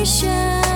雨雪